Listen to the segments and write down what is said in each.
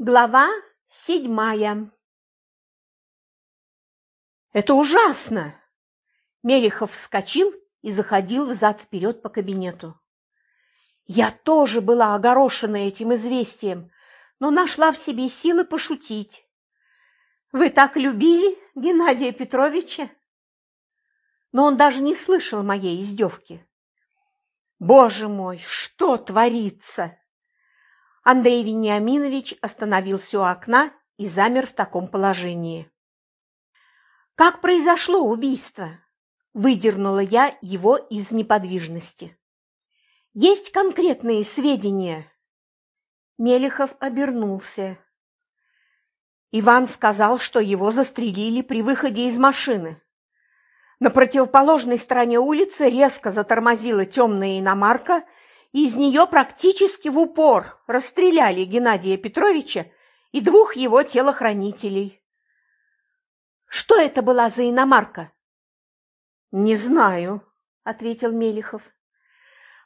Глава седьмая «Это ужасно!» Мелехов вскочил и заходил взад-вперед по кабинету. Я тоже была огорошена этим известием, но нашла в себе силы пошутить. «Вы так любили Геннадия Петровича?» Но он даже не слышал моей издевки. «Боже мой, что творится!» Андрей Вениаминович остановился у окна и замер в таком положении. «Как произошло убийство?» – выдернула я его из неподвижности. «Есть конкретные сведения?» Мелехов обернулся. Иван сказал, что его застрелили при выходе из машины. На противоположной стороне улицы резко затормозила темная иномарка – из нее практически в упор расстреляли Геннадия Петровича и двух его телохранителей. Что это была за иномарка? Не знаю, ответил Мелихов.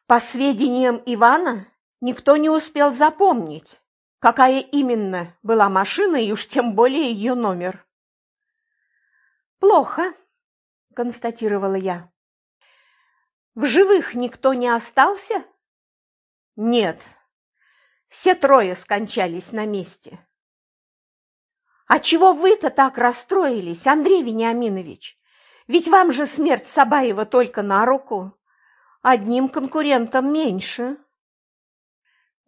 По сведениям Ивана, никто не успел запомнить, какая именно была машина и уж тем более ее номер. Плохо, констатировала я. В живых никто не остался? Нет, все трое скончались на месте. А чего вы-то так расстроились, Андрей Вениаминович? Ведь вам же смерть Сабаева только на руку. Одним конкурентом меньше.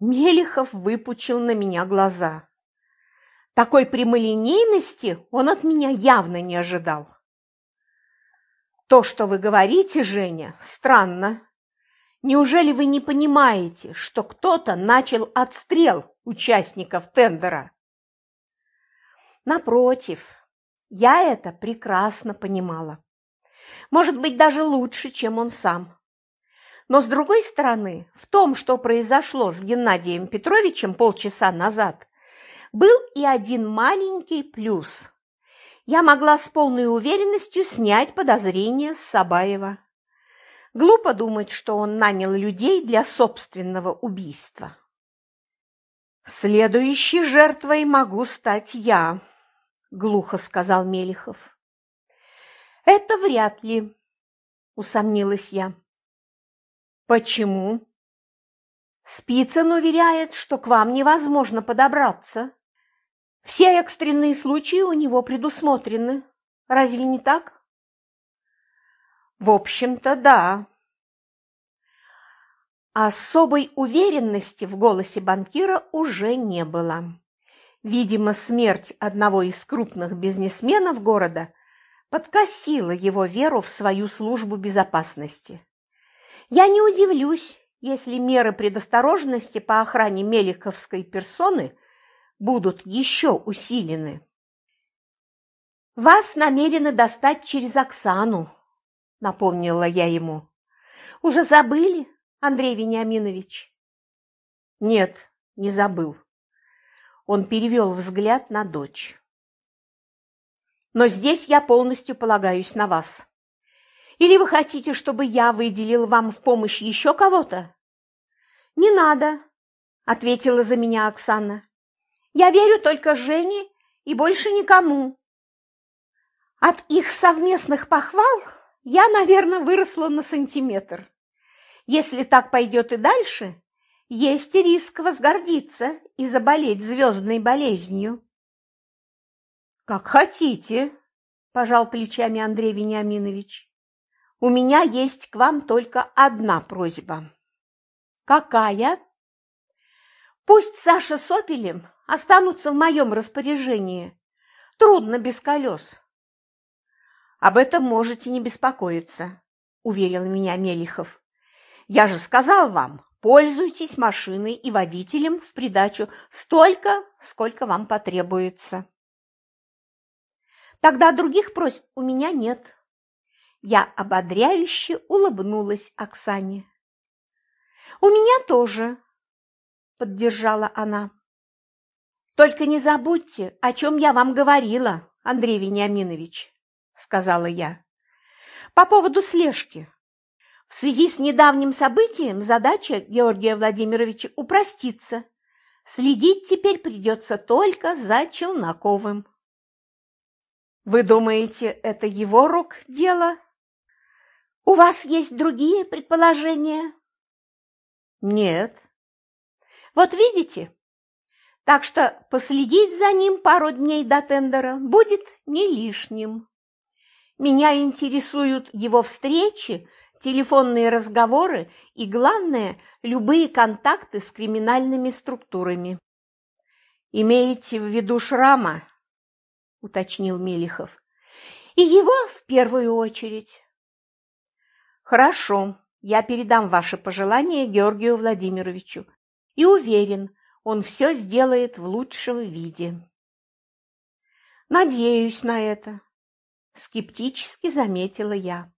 Мелехов выпучил на меня глаза. Такой прямолинейности он от меня явно не ожидал. То, что вы говорите, Женя, странно. Неужели вы не понимаете, что кто-то начал отстрел участников тендера? Напротив, я это прекрасно понимала. Может быть, даже лучше, чем он сам. Но, с другой стороны, в том, что произошло с Геннадием Петровичем полчаса назад, был и один маленький плюс. Я могла с полной уверенностью снять подозрения с Сабаева. Глупо думать, что он нанял людей для собственного убийства. «Следующей жертвой могу стать я», – глухо сказал Мелихов. «Это вряд ли», – усомнилась я. «Почему?» Спицын уверяет, что к вам невозможно подобраться. Все экстренные случаи у него предусмотрены. Разве не так? В общем-то, да. Особой уверенности в голосе банкира уже не было. Видимо, смерть одного из крупных бизнесменов города подкосила его веру в свою службу безопасности. Я не удивлюсь, если меры предосторожности по охране Меликовской персоны будут еще усилены. «Вас намерены достать через Оксану», напомнила я ему. Уже забыли, Андрей Вениаминович? Нет, не забыл. Он перевел взгляд на дочь. Но здесь я полностью полагаюсь на вас. Или вы хотите, чтобы я выделил вам в помощь еще кого-то? Не надо, ответила за меня Оксана. Я верю только Жене и больше никому. От их совместных похвал я, наверное, выросла на сантиметр. Если так пойдет и дальше, есть риск возгордиться и заболеть звездной болезнью. «Как хотите», – пожал плечами Андрей Вениаминович. «У меня есть к вам только одна просьба». «Какая?» «Пусть Саша с Опелем останутся в моем распоряжении. Трудно без колес». Об этом можете не беспокоиться, уверил меня Мелихов. Я же сказал вам, пользуйтесь машиной и водителем в придачу столько, сколько вам потребуется. Тогда других просьб у меня нет. Я ободряюще улыбнулась Оксане. У меня тоже, поддержала она. Только не забудьте, о чем я вам говорила, Андрей Вениаминович. – сказала я. «По поводу слежки. В связи с недавним событием задача Георгия Владимировича упростится. Следить теперь придется только за Челноковым. Вы думаете, это его рук дело? У вас есть другие предположения? Нет. Вот видите? Так что последить за ним пару дней до тендера будет не лишним. Меня интересуют его встречи, телефонные разговоры и, главное, любые контакты с криминальными структурами. «Имеете в виду шрама?» – уточнил Мелихов. «И его в первую очередь». «Хорошо, я передам ваши пожелания Георгию Владимировичу и уверен, он все сделает в лучшем виде». «Надеюсь на это», скептически заметила я.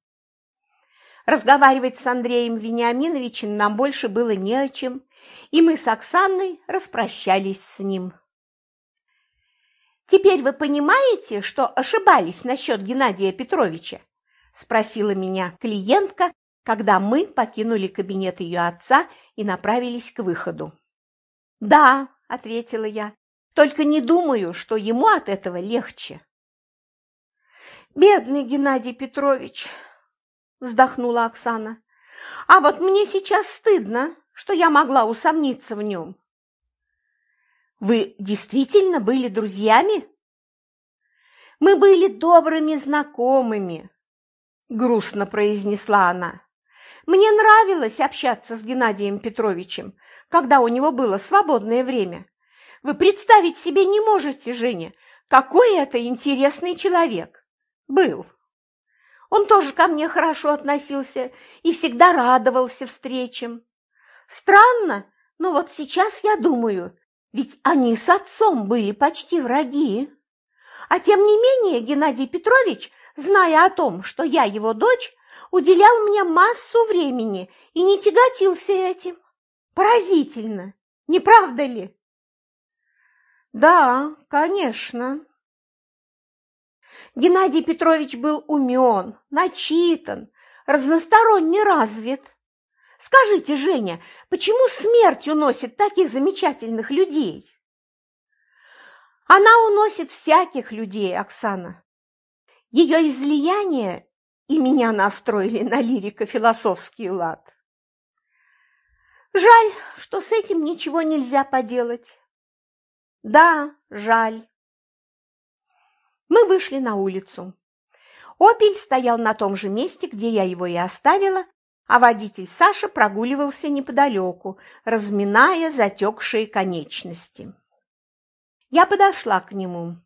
Разговаривать с Андреем Вениаминовичем нам больше было не о чем, и мы с Оксаной распрощались с ним. «Теперь вы понимаете, что ошибались насчет Геннадия Петровича?» – спросила меня клиентка, когда мы покинули кабинет ее отца и направились к выходу. «Да», – ответила я, – «только не думаю, что ему от этого легче». Бедный Геннадий Петрович, вздохнула Оксана. А вот мне сейчас стыдно, что я могла усомниться в нем. Вы действительно были друзьями? Мы были добрыми знакомыми, грустно произнесла она. Мне нравилось общаться с Геннадием Петровичем, когда у него было свободное время. Вы представить себе не можете, Женя, какой это интересный человек. Был. Он тоже ко мне хорошо относился и всегда радовался встречам. Странно, но вот сейчас я думаю, ведь они с отцом были почти враги. А тем не менее Геннадий Петрович, зная о том, что я его дочь, уделял мне массу времени и не тяготился этим. Поразительно, не правда ли? Да, конечно, Геннадий Петрович был умен, начитан, разносторонне развит. Скажите, Женя, почему смерть уносит таких замечательных людей? Она уносит всяких людей, Оксана. Ее излияние и меня настроили на лирико-философский лад. Жаль, что с этим ничего нельзя поделать. Да, жаль. Мы вышли на улицу. Опель стоял на том же месте, где я его и оставила, а водитель Саша прогуливался неподалеку, разминая затекшие конечности. Я подошла к нему.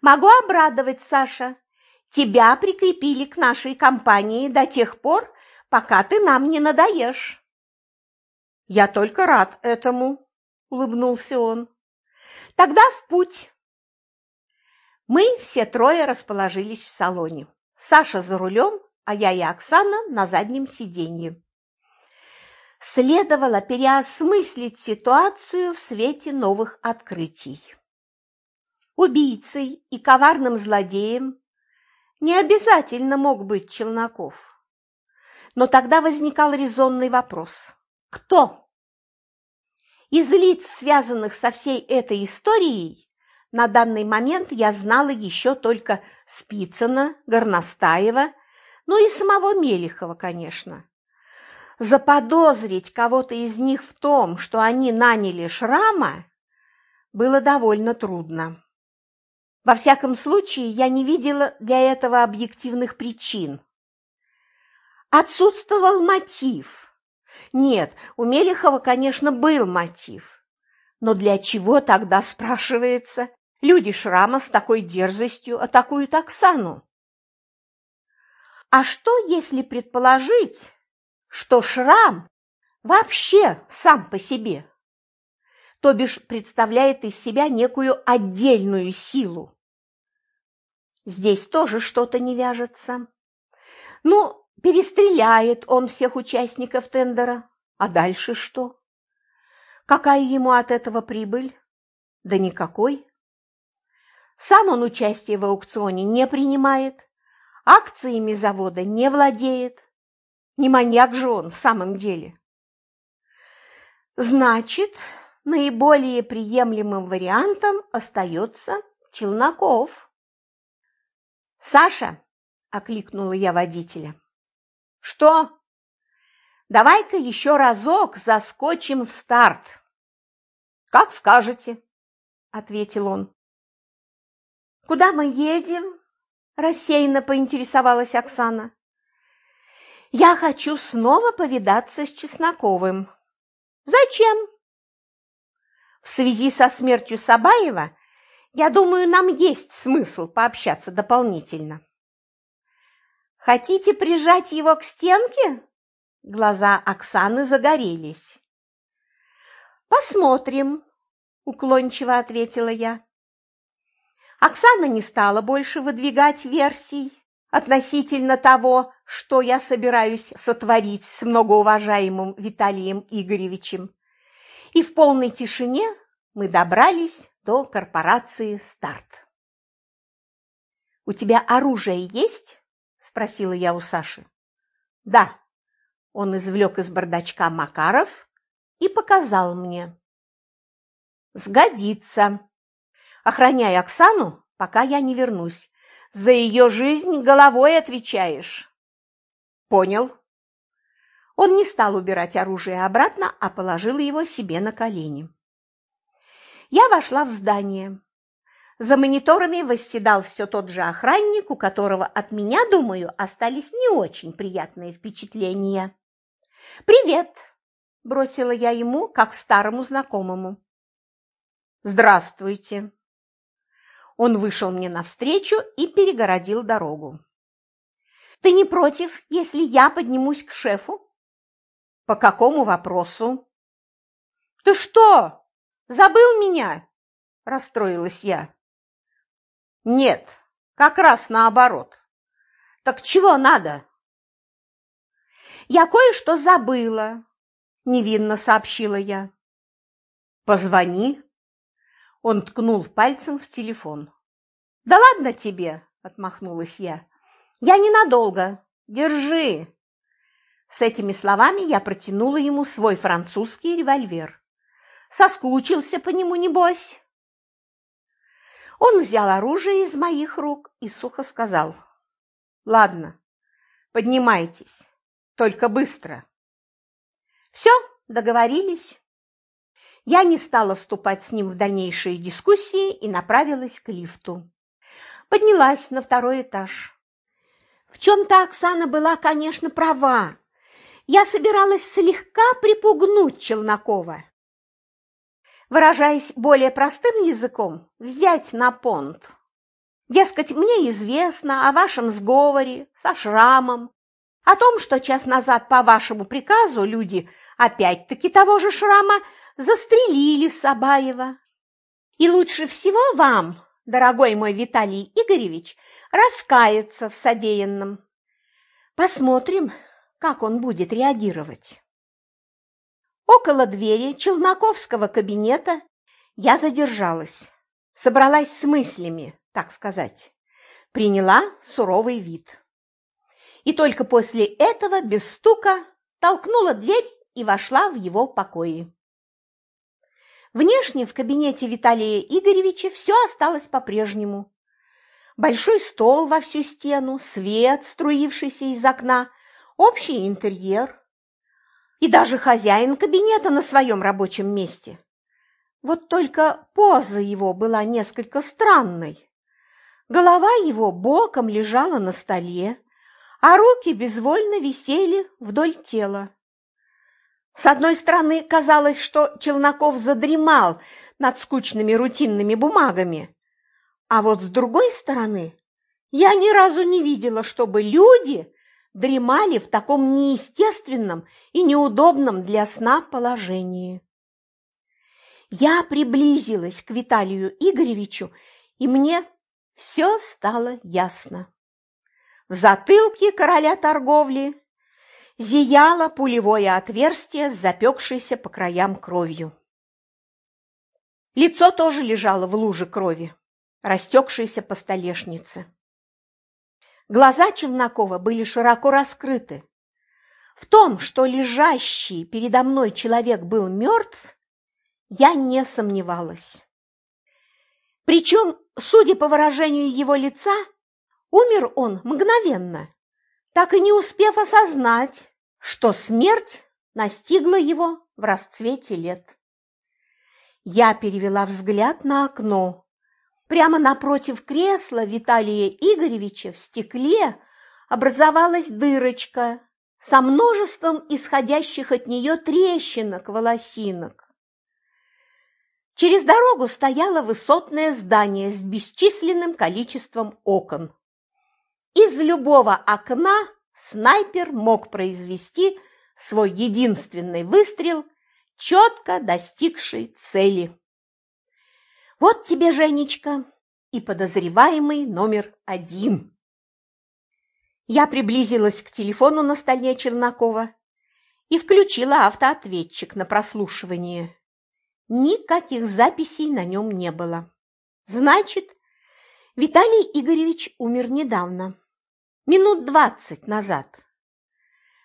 «Могу обрадовать, Саша. Тебя прикрепили к нашей компании до тех пор, пока ты нам не надоешь». «Я только рад этому», – улыбнулся он. «Тогда в путь. Мы все трое расположились в салоне. Саша за рулем, а я и Оксана на заднем сиденье. Следовало переосмыслить ситуацию в свете новых открытий. Убийцей и коварным злодеем не обязательно мог быть Челноков. Но тогда возникал резонный вопрос – кто? Из лиц, связанных со всей этой историей, на данный момент я знала еще только Спицына, Горностаева, ну и самого Мелихова, конечно. Заподозрить кого-то из них в том, что они наняли Шрама, было довольно трудно. Во всяком случае, я не видела для этого объективных причин. Отсутствовал мотив. Нет, у Мелихова, конечно, был мотив. Но для чего тогда, спрашивается, Люди Шрама с такой дерзостью атакуют Оксану. А что, если предположить, что Шрам вообще сам по себе, то бишь представляет из себя некую отдельную силу? Здесь тоже что-то не вяжется. Ну, перестреляет он всех участников тендера, а дальше что? Какая ему от этого прибыль? Да никакой. Сам он участие в аукционе не принимает, акциями завода не владеет. Не маньяк же он в самом деле. Значит, наиболее приемлемым вариантом остается Челноков. «Саша!» – окликнула я водителя. «Что?» «Давай-ка еще разок заскочим в старт». «Как скажете», – ответил он. «Куда мы едем?» – рассеянно поинтересовалась Оксана. «Я хочу снова повидаться с Чесноковым». «Зачем?» «В связи со смертью Сабаева, я думаю, нам есть смысл пообщаться дополнительно». «Хотите прижать его к стенке?» Глаза Оксаны загорелись. «Посмотрим», – уклончиво ответила я. Оксана не стала больше выдвигать версий относительно того, что я собираюсь сотворить с многоуважаемым Виталием Игоревичем. И в полной тишине мы добрались до корпорации «Старт». «У тебя оружие есть?» – спросила я у Саши. «Да». Он извлек из бардачка Макаров и показал мне. «Сгодится. Охраняй Оксану, пока я не вернусь. За ее жизнь головой отвечаешь». «Понял». Он не стал убирать оружие обратно, а положил его себе на колени. Я вошла в здание. За мониторами восседал все тот же охранник, у которого от меня, думаю, остались не очень приятные впечатления. «Привет!» – бросила я ему, как старому знакомому. «Здравствуйте!» Он вышел мне навстречу и перегородил дорогу. «Ты не против, если я поднимусь к шефу?» «По какому вопросу?» «Ты что, забыл меня?» – расстроилась я. «Нет, как раз наоборот. Так чего надо?» «Я кое-что забыла», – невинно сообщила я. «Позвони». Он ткнул пальцем в телефон. «Да ладно тебе!» – отмахнулась я. «Я ненадолго. Держи!» С этими словами я протянула ему свой французский револьвер. «Соскучился по нему, небось?» Он взял оружие из моих рук и сухо сказал. «Ладно, поднимайтесь. Только быстро. Все, договорились. Я не стала вступать с ним в дальнейшие дискуссии и направилась к лифту. Поднялась на второй этаж. В чем-то Оксана была, конечно, права. Я собиралась слегка припугнуть Челнокова. Выражаясь более простым языком, взять на понт. Дескать, мне известно о вашем сговоре со шрамом, о том, что час назад по вашему приказу люди опять-таки того же шрама застрелили Сабаева. И лучше всего вам, дорогой мой Виталий Игоревич, раскаяться в содеянном. Посмотрим, как он будет реагировать. Около двери Челноковского кабинета я задержалась, собралась с мыслями, так сказать, приняла суровый вид и только после этого без стука толкнула дверь и вошла в его покои. Внешне в кабинете Виталия Игоревича все осталось по-прежнему. Большой стол во всю стену, свет, струившийся из окна, общий интерьер. И даже хозяин кабинета на своем рабочем месте. Вот только поза его была несколько странной. Голова его боком лежала на столе, а руки безвольно висели вдоль тела. С одной стороны, казалось, что Челноков задремал над скучными рутинными бумагами, а вот с другой стороны, я ни разу не видела, чтобы люди дремали в таком неестественном и неудобном для сна положении. Я приблизилась к Виталию Игоревичу, и мне все стало ясно. В затылке короля торговли зияло пулевое отверстие с запекшейся по краям кровью. Лицо тоже лежало в луже крови, растекшейся по столешнице. Глаза Челнокова были широко раскрыты. В том, что лежащий передо мной человек был мертв, я не сомневалась. Причем, судя по выражению его лица, умер он мгновенно, так и не успев осознать, что смерть настигла его в расцвете лет. Я перевела взгляд на окно. Прямо напротив кресла Виталия Игоревича в стекле образовалась дырочка со множеством исходящих от нее трещинок-волосинок. Через дорогу стояло высотное здание с бесчисленным количеством окон. Из любого окна снайпер мог произвести свой единственный выстрел, четко достигший цели. Вот тебе, Женечка, и подозреваемый номер один. Я приблизилась к телефону на столе Челнокова и включила автоответчик на прослушивание. Никаких записей на нем не было. Значит, Виталий Игоревич умер недавно, минут двадцать назад.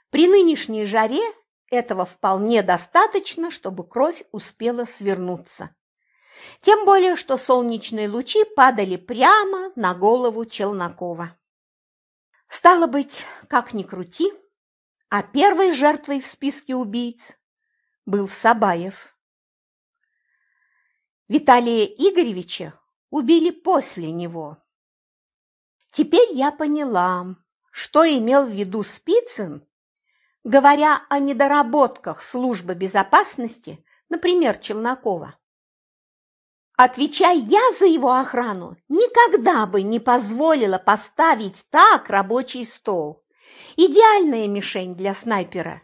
При нынешней жаре этого вполне достаточно, чтобы кровь успела свернуться. Тем более, что солнечные лучи падали прямо на голову Челнокова. Стало быть, как ни крути, а первой жертвой в списке убийц был Сабаев. Виталия Игоревича убили после него. Теперь я поняла, что имел в виду Спицын, говоря о недоработках службы безопасности, например, Челнокова. Отвечая я за его охрану, никогда бы не позволила поставить так рабочий стол. Идеальная мишень для снайпера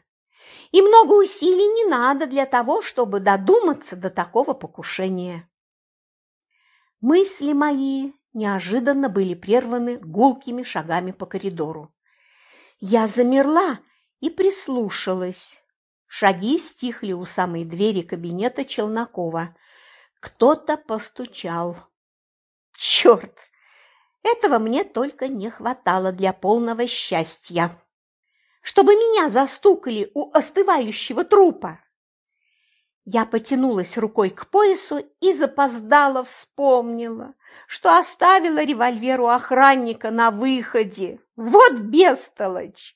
и много усилий не надо для того, чтобы додуматься до такого покушения. Мысли мои неожиданно были прерваны гулкими шагами по коридору. Я замерла и прислушалась. Шаги стихли у самой двери кабинета Челнокова. Кто-то постучал. Черт! Этого мне только не хватало для полного счастья чтобы меня застукали у остывающего трупа. Я потянулась рукой к поясу и запоздала вспомнила, что оставила револьвер у охранника на выходе. Вот бестолочь!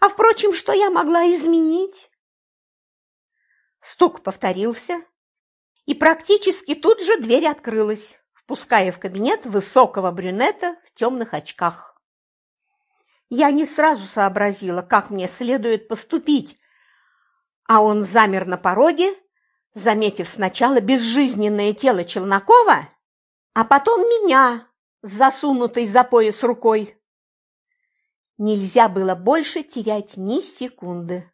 А, впрочем, что я могла изменить? Стук повторился, и практически тут же дверь открылась, впуская в кабинет высокого брюнета в темных очках. Я не сразу сообразила, как мне следует поступить, а он замер на пороге, заметив сначала безжизненное тело Челнокова, а потом меня, засунутой за пояс рукой. Нельзя было больше терять ни секунды.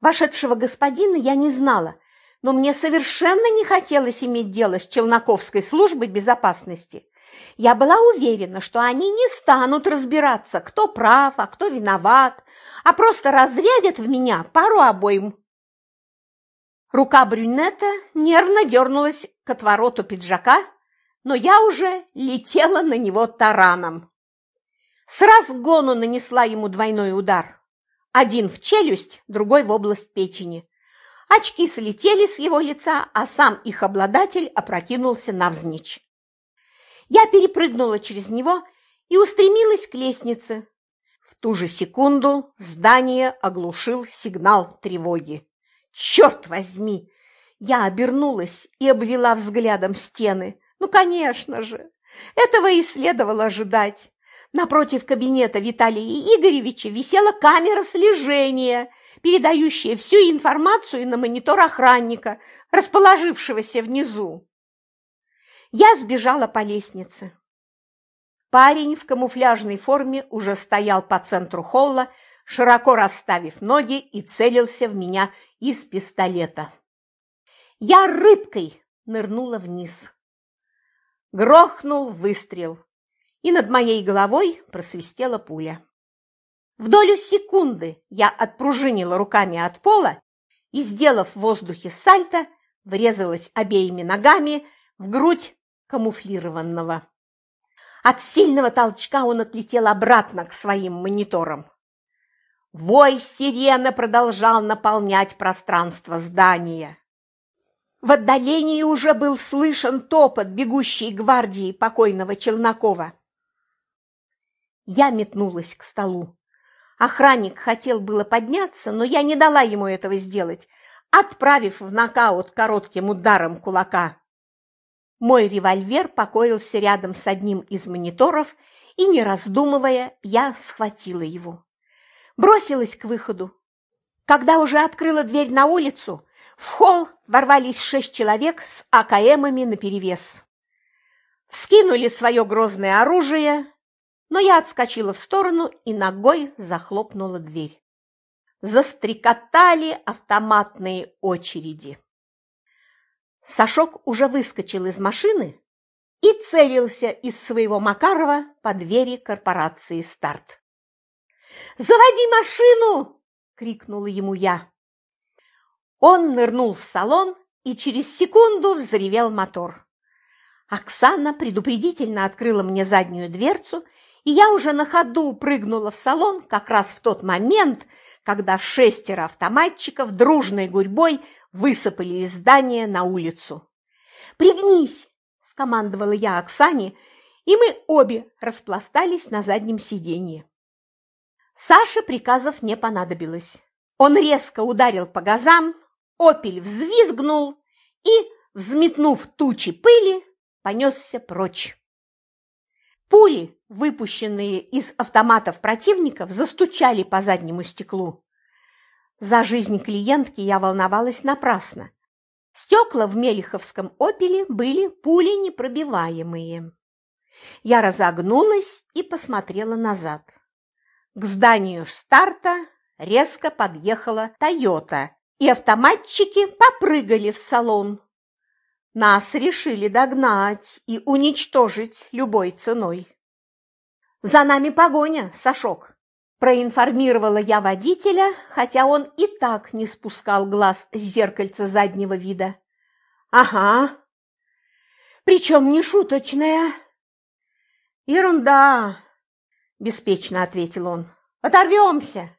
Вошедшего господина я не знала, но мне совершенно не хотелось иметь дело с Челноковской службой безопасности. Я была уверена, что они не станут разбираться, кто прав, а кто виноват, а просто разрядят в меня пару обоим. Рука брюнета нервно дернулась к отвороту пиджака, но я уже летела на него тараном. С разгону нанесла ему двойной удар. Один в челюсть, другой в область печени. Очки слетели с его лица, а сам их обладатель опрокинулся навзничь. Я перепрыгнула через него и устремилась к лестнице. В ту же секунду здание оглушил сигнал тревоги. Черт возьми! Я обернулась и обвела взглядом стены. Ну, конечно же, этого и следовало ожидать. Напротив кабинета Виталия Игоревича висела камера слежения, передающая всю информацию на монитор охранника, расположившегося внизу. Я сбежала по лестнице. Парень в камуфляжной форме уже стоял по центру холла, широко расставив ноги и целился в меня из пистолета. Я рыбкой нырнула вниз. Грохнул выстрел, и над моей головой просвистела пуля. В долю секунды я отпружинила руками от пола и, сделав в воздухе сальто, врезалась обеими ногами в грудь камуфлированного. От сильного толчка он отлетел обратно к своим мониторам. Вой сирены продолжал наполнять пространство здания. В отдалении уже был слышен топот бегущей гвардии покойного Челнокова. Я метнулась к столу. Охранник хотел было подняться, но я не дала ему этого сделать, отправив в нокаут коротким ударом кулака. Мой револьвер покоился рядом с одним из мониторов, и, не раздумывая, я схватила его. Бросилась к выходу. Когда уже открыла дверь на улицу, в холл ворвались шесть человек с АКМами наперевес. Вскинули свое грозное оружие, но я отскочила в сторону и ногой захлопнула дверь. Застрекотали автоматные очереди. Сашок уже выскочил из машины и целился из своего Макарова по двери корпорации «Старт». «Заводи машину!» – крикнула ему я. Он нырнул в салон и через секунду взревел мотор. Оксана предупредительно открыла мне заднюю дверцу, и я уже на ходу прыгнула в салон как раз в тот момент, когда шестеро автоматчиков дружной гурьбой высыпали из здания на улицу. «Пригнись!» – скомандовала я Оксане, и мы обе распластались на заднем сиденье. Саше приказов не понадобилось. Он резко ударил по газам, опель взвизгнул и, взметнув тучи пыли, понесся прочь. Пули, выпущенные из автоматов противников, застучали по заднему стеклу. За жизнь клиентки я волновалась напрасно. Стекла в Мелиховском «Опеле» были пули непробиваемые. Я разогнулась и посмотрела назад. К зданию старта резко подъехала «Тойота», и автоматчики попрыгали в салон. Нас решили догнать и уничтожить любой ценой. «За нами погоня, Сашок!» Проинформировала я водителя, хотя он и так не спускал глаз с зеркальца заднего вида. «Ага. Причем не шуточная». «Ерунда», – беспечно ответил он. «Оторвемся».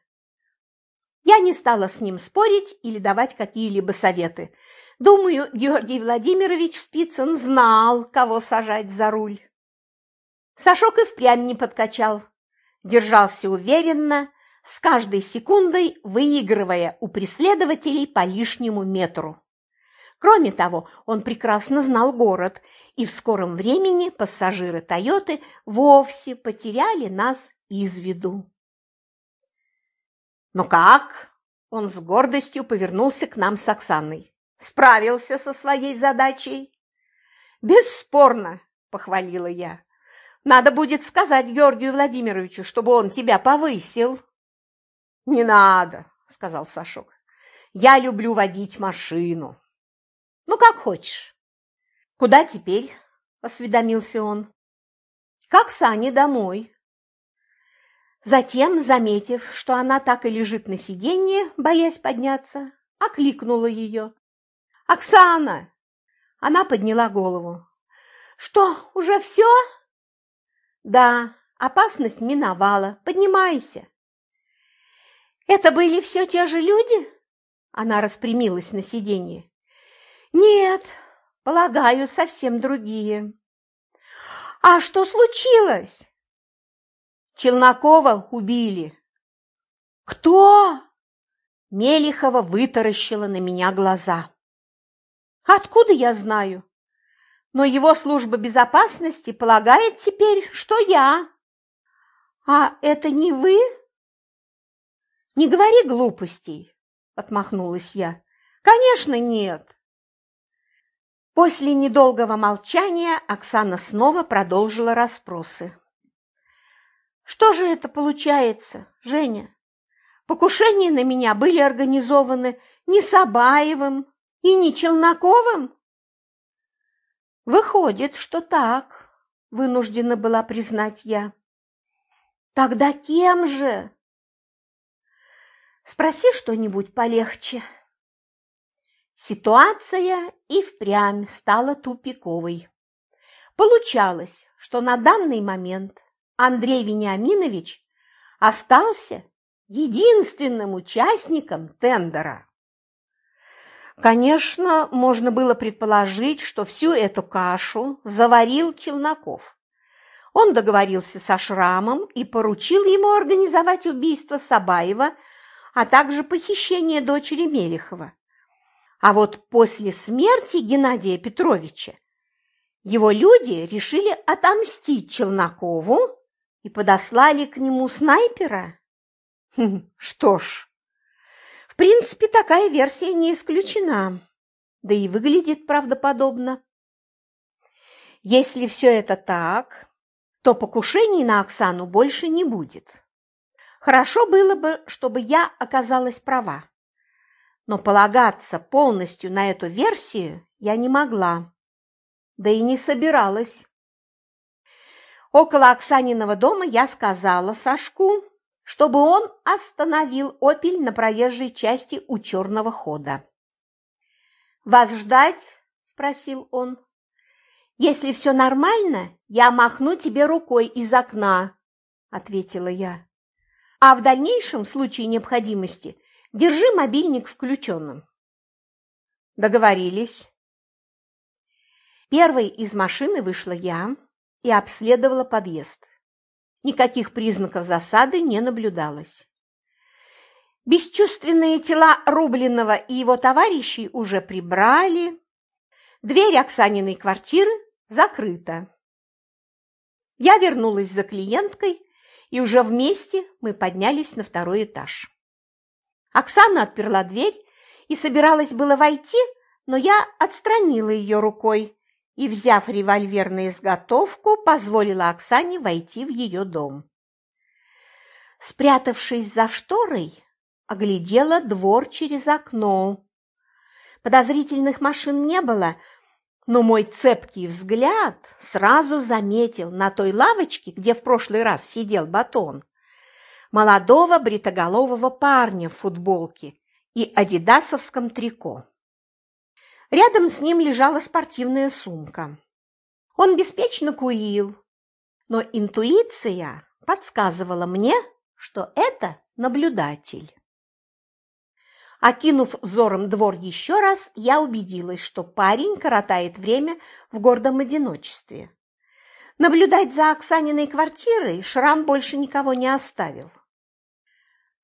Я не стала с ним спорить или давать какие-либо советы. Думаю, Георгий Владимирович Спицын знал, кого сажать за руль. Сашок и впрямь не подкачал держался уверенно, с каждой секундой выигрывая у преследователей по лишнему метру. Кроме того, он прекрасно знал город, и в скором времени пассажиры «Тойоты» вовсе потеряли нас из виду. «Ну как?» – он с гордостью повернулся к нам с Оксаной. «Справился со своей задачей?» «Бесспорно!» – похвалила я. Надо будет сказать Георгию Владимировичу, чтобы он тебя повысил. – Не надо, – сказал Сашок. – Я люблю водить машину. – Ну, как хочешь. – Куда теперь? – осведомился он. – Как Сане домой. Затем, заметив, что она так и лежит на сиденье, боясь подняться, окликнула ее. «Оксана!» Она подняла голову. «Что, уже все?» Да, опасность миновала. Поднимайся. Это были все те же люди? Она распрямилась на сиденье. Нет, полагаю, совсем другие. А что случилось? Челнокова убили. Кто? Мелихова вытаращила на меня глаза. Откуда я знаю? но его служба безопасности полагает теперь, что я. А это не вы? Не говори глупостей, отмахнулась я. Конечно, нет. После недолгого молчания Оксана снова продолжила расспросы. Что же это получается, Женя? Покушения на меня были организованы не Сабаевым и не Челноковым? Выходит, что так, вынуждена была признать я. Тогда кем же? Спроси что-нибудь полегче. Ситуация и впрямь стала тупиковой. Получалось, что на данный момент Андрей Вениаминович остался единственным участником тендера. Конечно, можно было предположить, что всю эту кашу заварил Челноков. Он договорился со Шрамом и поручил ему организовать убийство Сабаева, а также похищение дочери Мелехова. А вот после смерти Геннадия Петровича его люди решили отомстить Челнокову и подослали к нему снайпера. Хм, что ж, в принципе, такая версия не исключена, да и выглядит правдоподобно. Если все это так, то покушений на Оксану больше не будет. Хорошо было бы, чтобы я оказалась права, но полагаться полностью на эту версию я не могла, да и не собиралась. Около Оксаниного дома я сказала Сашку, чтобы он остановил «Опель» на проезжей части у черного хода. «Вас ждать?» – спросил он. «Если все нормально, я махну тебе рукой из окна», – ответила я. «А в дальнейшем, в случае необходимости, держи мобильник включенным». Договорились. Первой из машины вышла я, и обследовала подъезд. Никаких признаков засады не наблюдалось. Бесчувственные тела Рубленного и его товарищей уже прибрали. Дверь Оксаниной квартиры закрыта. Я вернулась за клиенткой, и уже вместе мы поднялись на второй этаж. Оксана отперла дверь и собиралась было войти, но я отстранила ее рукой, и, взяв револьвер на изготовку, позволила Оксане войти в ее дом. Спрятавшись за шторой, оглядела двор через окно. Подозрительных машин не было, но мой цепкий взгляд сразу заметил на той лавочке, где в прошлый раз сидел батон, молодого бритоголового парня в футболке и адидасовском трико. Рядом с ним лежала спортивная сумка. Он беспечно курил, но интуиция подсказывала мне, что это наблюдатель. Окинув взором двор еще раз, я убедилась, что парень коротает время в гордом одиночестве. Наблюдать за Оксаниной квартирой Шрам больше никого не оставил.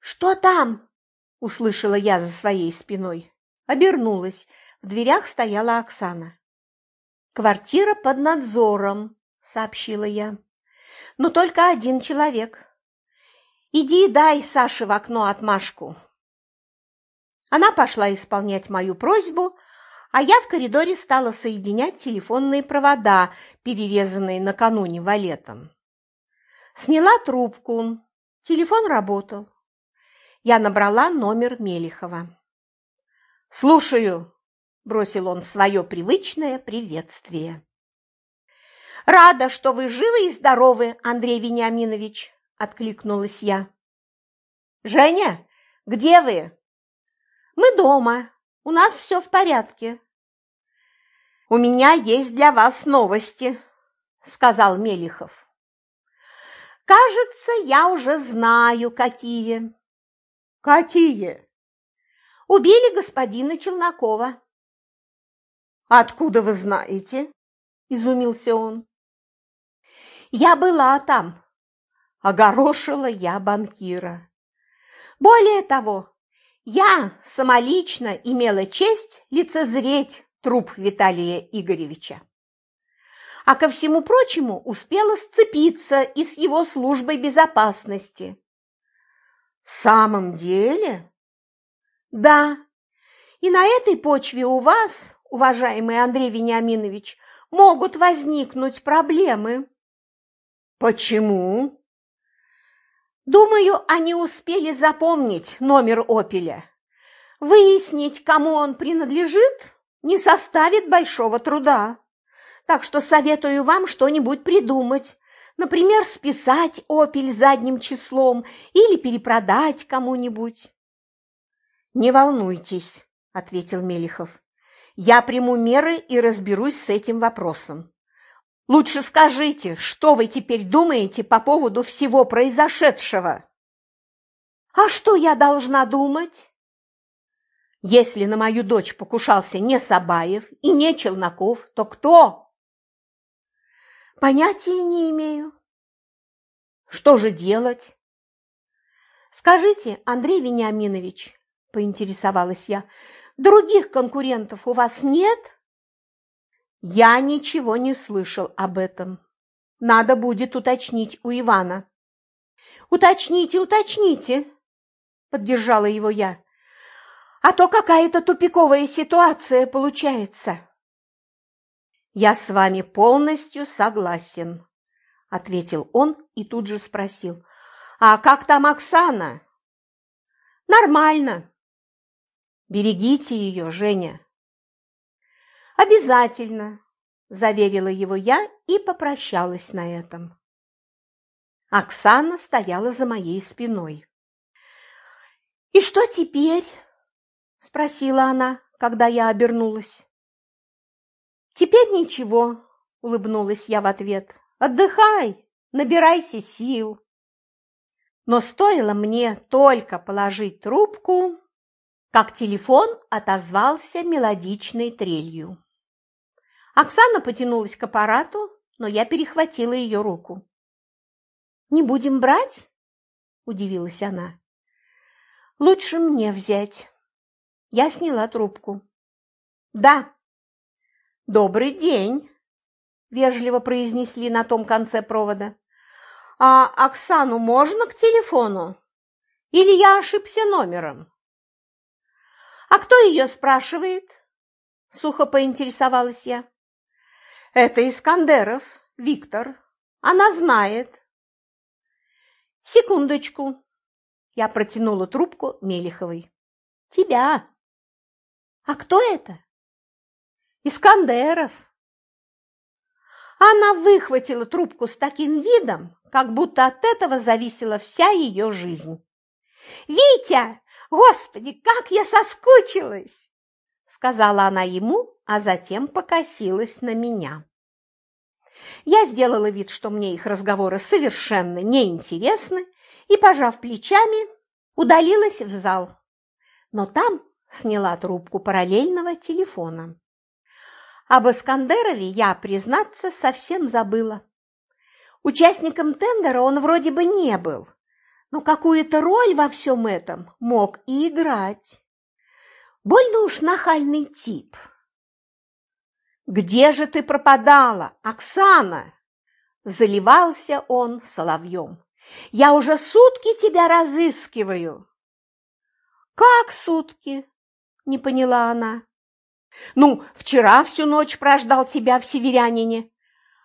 «Что там?» – услышала я за своей спиной. Обернулась, в дверях стояла Оксана. «Квартира под надзором», – сообщила я. «Но только один человек. Иди дай Саше в окно отмашку». Она пошла исполнять мою просьбу, а я в коридоре стала соединять телефонные провода, перерезанные накануне валетом. Сняла трубку. Телефон работал. Я набрала номер Мелихова. «Слушаю», – бросил он свое привычное приветствие. «Рада, что вы живы и здоровы, Андрей Вениаминович», – откликнулась я. «Женя, где вы?» «Мы дома. У нас все в порядке». «У меня есть для вас новости», – сказал Мелихов. «Кажется, я уже знаю, какие». «Какие?» «Убили господина Челнокова». «Откуда вы знаете?» – изумился он. «Я была там», – огорошила я банкира. «Более того, я самолично имела честь лицезреть труп Виталия Игоревича. А ко всему прочему успела сцепиться и с его службой безопасности». «В самом деле?» «Да, и на этой почве у вас, уважаемый Андрей Вениаминович, могут возникнуть проблемы. Почему? Думаю, они успели запомнить номер «Опеля». Выяснить, кому он принадлежит, не составит большого труда. Так что советую вам что-нибудь придумать. Например, списать «Опель» задним числом или перепродать кому-нибудь. «Не волнуйтесь», – ответил Мелихов. Я приму меры и разберусь с этим вопросом. Лучше скажите, что вы теперь думаете по поводу всего произошедшего? А что я должна думать? Если на мою дочь покушался не Сабаев и не Челноков, то кто? Понятия не имею. Что же делать? Скажите, Андрей Вениаминович, поинтересовалась я, других конкурентов у вас нет? Я ничего не слышал об этом. Надо будет уточнить у Ивана. Уточните, уточните, поддержала его я. А то какая-то тупиковая ситуация получается. Я с вами полностью согласен, ответил он и тут же спросил. А как там Оксана? Нормально. Берегите ее, Женя. Обязательно, заверила его я и попрощалась на этом. Оксана стояла за моей спиной. «И что теперь?» – спросила она, когда я обернулась. «Теперь ничего», – улыбнулась я в ответ. «Отдыхай, набирайся сил». Но стоило мне только положить трубку, как телефон отозвался мелодичной трелью. Оксана потянулась к аппарату, но я перехватила ее руку. «Не будем брать?» – удивилась она. «Лучше мне взять». Я сняла трубку. «Да». «Добрый день», – вежливо произнесли на том конце провода. «А Оксану можно к телефону? Или я ошибся номером?» «А кто ее спрашивает?» – сухо поинтересовалась я. «Это Искандеров, Виктор. Она знает». «Секундочку!» Я протянула трубку Мелиховой. «Тебя!» «А кто это?» «Искандеров!» Она выхватила трубку с таким видом, как будто от этого зависела вся ее жизнь. «Витя! Господи, как я соскучилась!» Сказала она ему, а затем покосилась на меня. Я сделала вид, что мне их разговоры совершенно неинтересны, и, пожав плечами, удалилась в зал. Но там сняла трубку параллельного телефона. Об Искандерове я, признаться, совсем забыла. Участником тендера он вроде бы не был, но какую-то роль во всем этом мог и играть. Больно уж нахальный тип. «Где же ты пропадала, Оксана?» Заливался он соловьем. «Я уже сутки тебя разыскиваю». «Как сутки?» – не поняла она. «Ну, вчера всю ночь прождал тебя в Северянине,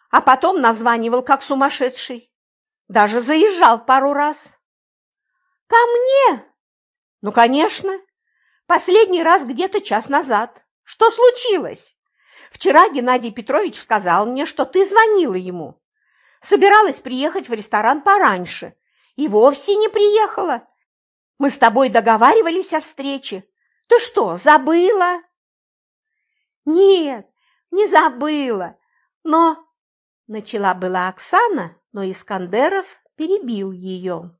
а потом названивал как сумасшедший. Даже заезжал пару раз». «Ко мне?» «Ну, конечно. Последний раз где-то час назад. Что случилось?» Вчера Геннадий Петрович сказал мне, что ты звонила ему. Собиралась приехать в ресторан пораньше и вовсе не приехала. Мы с тобой договаривались о встрече. Ты что, забыла? Нет, не забыла, но... Начала была Оксана, но Искандеров перебил ее.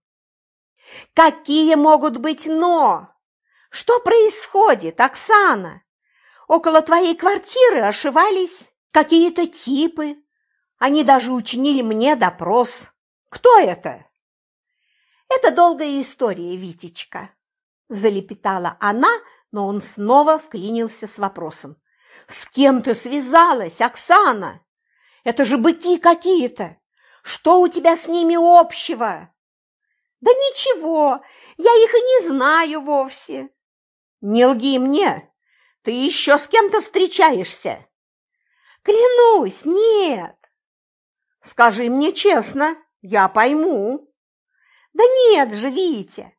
Какие могут быть «но»? Что происходит, Оксана? Около твоей квартиры ошивались какие-то типы. Они даже учинили мне допрос. Кто это? Это долгая история, Витечка. Залепетала она, но он снова вклинился с вопросом. С кем ты связалась, Оксана? Это же быки какие-то. Что у тебя с ними общего? Да ничего, я их и не знаю вовсе. Не лги мне, ты еще с кем-то встречаешься? Клянусь, нет. Скажи мне честно, я пойму. Да нет же, Витя.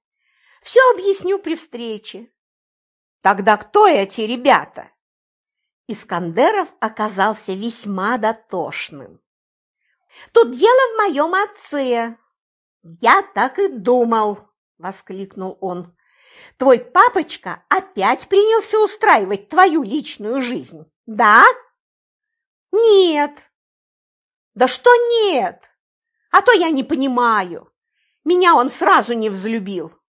Все объясню при встрече. Тогда кто эти ребята? Искандеров оказался весьма дотошным. Тут дело в моем отце. Я так и думал, воскликнул он. Твой папочка опять принялся устраивать твою личную жизнь, да? Нет. Да что нет? А то я не понимаю. Меня он сразу не взлюбил.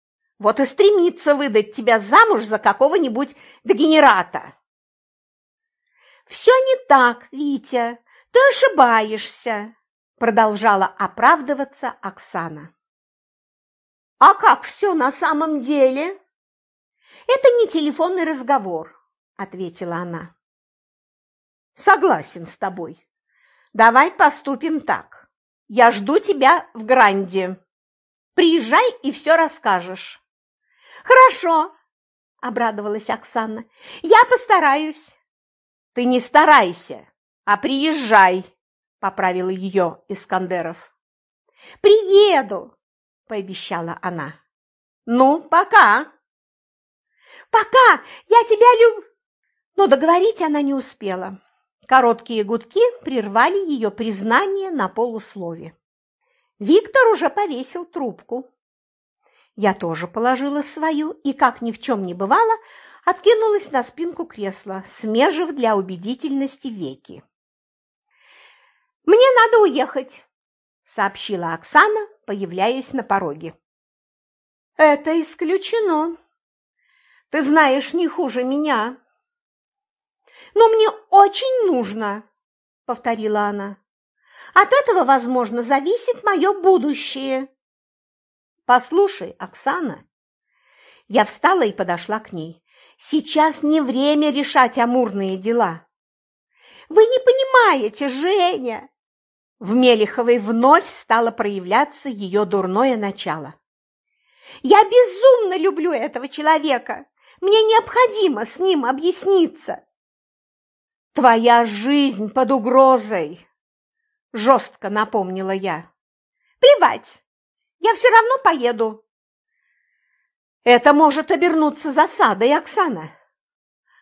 Вот и стремится выдать тебя замуж за какого-нибудь дегенерата. «Все не так, Витя, ты ошибаешься», – продолжала оправдываться Оксана. «А как все на самом деле?» «Это не телефонный разговор», – ответила она. «Согласен с тобой. Давай поступим так. Я жду тебя в Гранде. Приезжай и все расскажешь». «Хорошо», – обрадовалась Оксана. «Я постараюсь». «Ты не старайся, а приезжай», – поправил ее Искандеров. «Приеду», – пообещала она. «Ну, пока». «Пока! Я тебя люб...» Но договорить она не успела. Короткие гудки прервали ее признание на полуслове. Виктор уже повесил трубку. Я тоже положила свою и, как ни в чем не бывало, откинулась на спинку кресла, смежив для убедительности веки. «Мне надо уехать», – сообщила Оксана, появляясь на пороге. «Это исключено. Ты знаешь не хуже меня». «Но мне очень нужно», – повторила она. «От этого, возможно, зависит мое будущее». «Послушай, Оксана». Я встала и подошла к ней. Сейчас не время решать амурные дела. Вы не понимаете, Женя. В Мелиховой вновь стало проявляться ее дурное начало. Я безумно люблю этого человека. Мне необходимо с ним объясниться. Твоя жизнь под угрозой, жестко напомнила я. Плевать, я все равно поеду. Это может обернуться засадой, Оксана.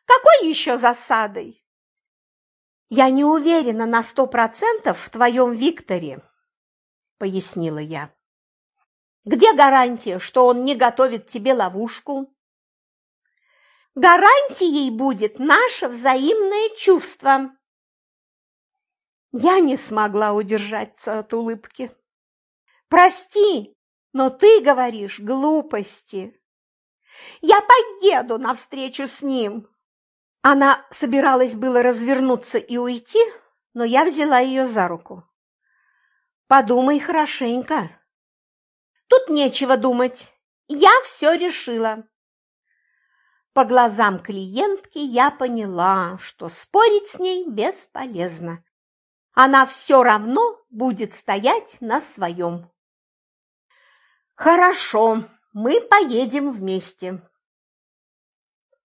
Какой еще засадой? Я не уверена на сто процентов в твоем Викторе, пояснила я. Где гарантия, что он не готовит тебе ловушку? Гарантией будет наше взаимное чувство. Я не смогла удержаться от улыбки. Прости, но ты говоришь глупости. Я поеду навстречу с ним!» Она собиралась было развернуться и уйти, но я взяла ее за руку. «Подумай хорошенько». «Тут нечего думать. Я все решила». По глазам клиентки я поняла, что спорить с ней бесполезно. Она все равно будет стоять на своем. «Хорошо», мы поедем вместе.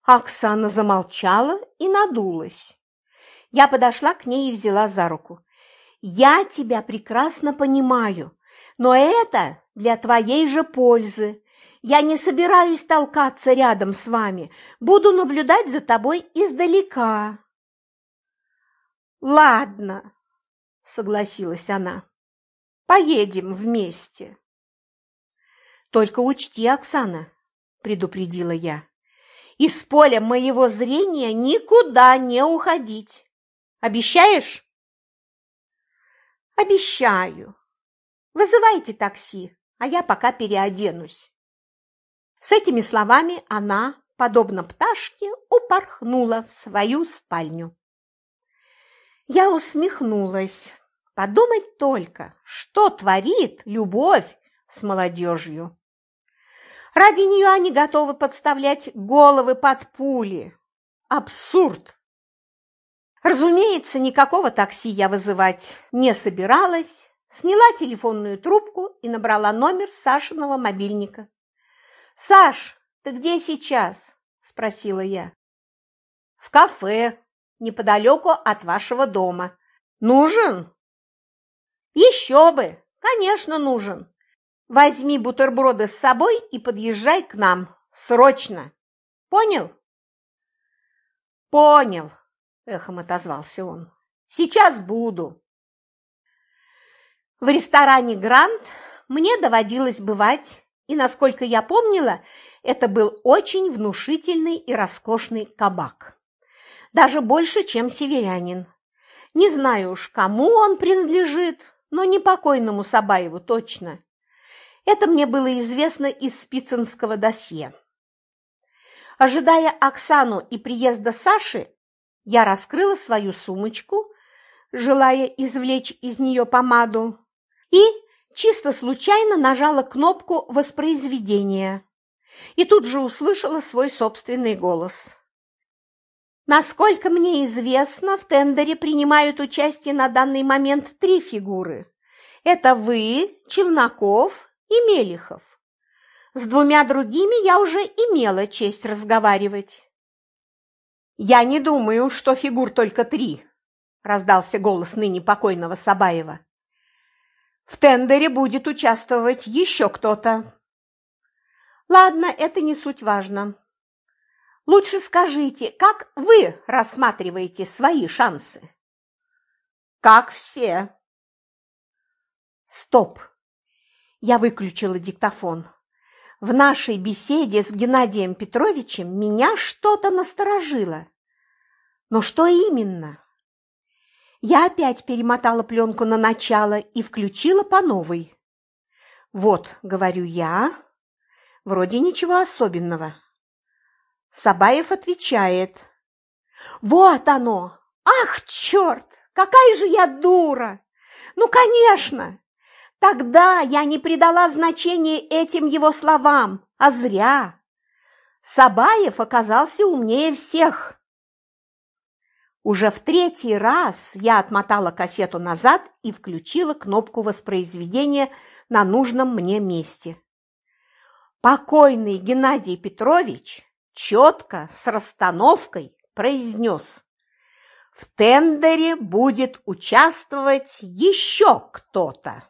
Оксана замолчала и надулась. Я подошла к ней и взяла за руку. Я тебя прекрасно понимаю, но это для твоей же пользы. Я не собираюсь толкаться рядом с вами, буду наблюдать за тобой издалека. Ладно, согласилась она. Поедем вместе. Только учти, Оксана, предупредила я, из поля моего зрения никуда не уходить. Обещаешь? Обещаю. Вызывайте такси, а я пока переоденусь. С этими словами она, подобно пташке, упорхнула в свою спальню. Я усмехнулась. Подумать только, что творит любовь с молодежью. Ради нее они готовы подставлять головы под пули. Абсурд! Разумеется, никакого такси я вызывать не собиралась, сняла телефонную трубку и набрала номер Сашиного мобильника. «Саш, ты где сейчас?» – спросила я. «В кафе, неподалеку от вашего дома. Нужен?» «Еще бы! Конечно, нужен. Возьми бутерброды с собой и подъезжай к нам. Срочно. Понял? Понял, эхом отозвался он. Сейчас буду. В ресторане «Грант» мне доводилось бывать, и, насколько я помнила, это был очень внушительный и роскошный кабак. Даже больше, чем северянин. Не знаю уж, кому он принадлежит, но не покойному Сабаеву точно. Это мне было известно из спицинского досье. Ожидая Оксану и приезда Саши, я раскрыла свою сумочку, желая извлечь из нее помаду, и чисто случайно нажала кнопку воспроизведения и тут же услышала свой собственный голос. Насколько мне известно, в тендере принимают участие на данный момент три фигуры. Это вы, Челноков и Мелихов. С двумя другими я уже имела честь разговаривать. «Я не думаю, что фигур только три», – раздался голос ныне покойного Сабаева. «В тендере будет участвовать еще кто-то». «Ладно, это не суть важно. Лучше скажите, как вы рассматриваете свои шансы?» «Как все», Стоп! Я выключила диктофон. В нашей беседе с Геннадием Петровичем меня что-то насторожило. Но что именно? Я опять перемотала пленку на начало и включила по новой. Вот, говорю я, вроде ничего особенного. Сабаев отвечает. Вот оно! Ах, черт! Какая же я дура! Ну, конечно! Тогда я не придала значения этим его словам, а зря. Сабаев оказался умнее всех. Уже в третий раз я отмотала кассету назад и включила кнопку воспроизведения на нужном мне месте. Покойный Геннадий Петрович четко, с расстановкой произнес «В тендере будет участвовать еще кто-то».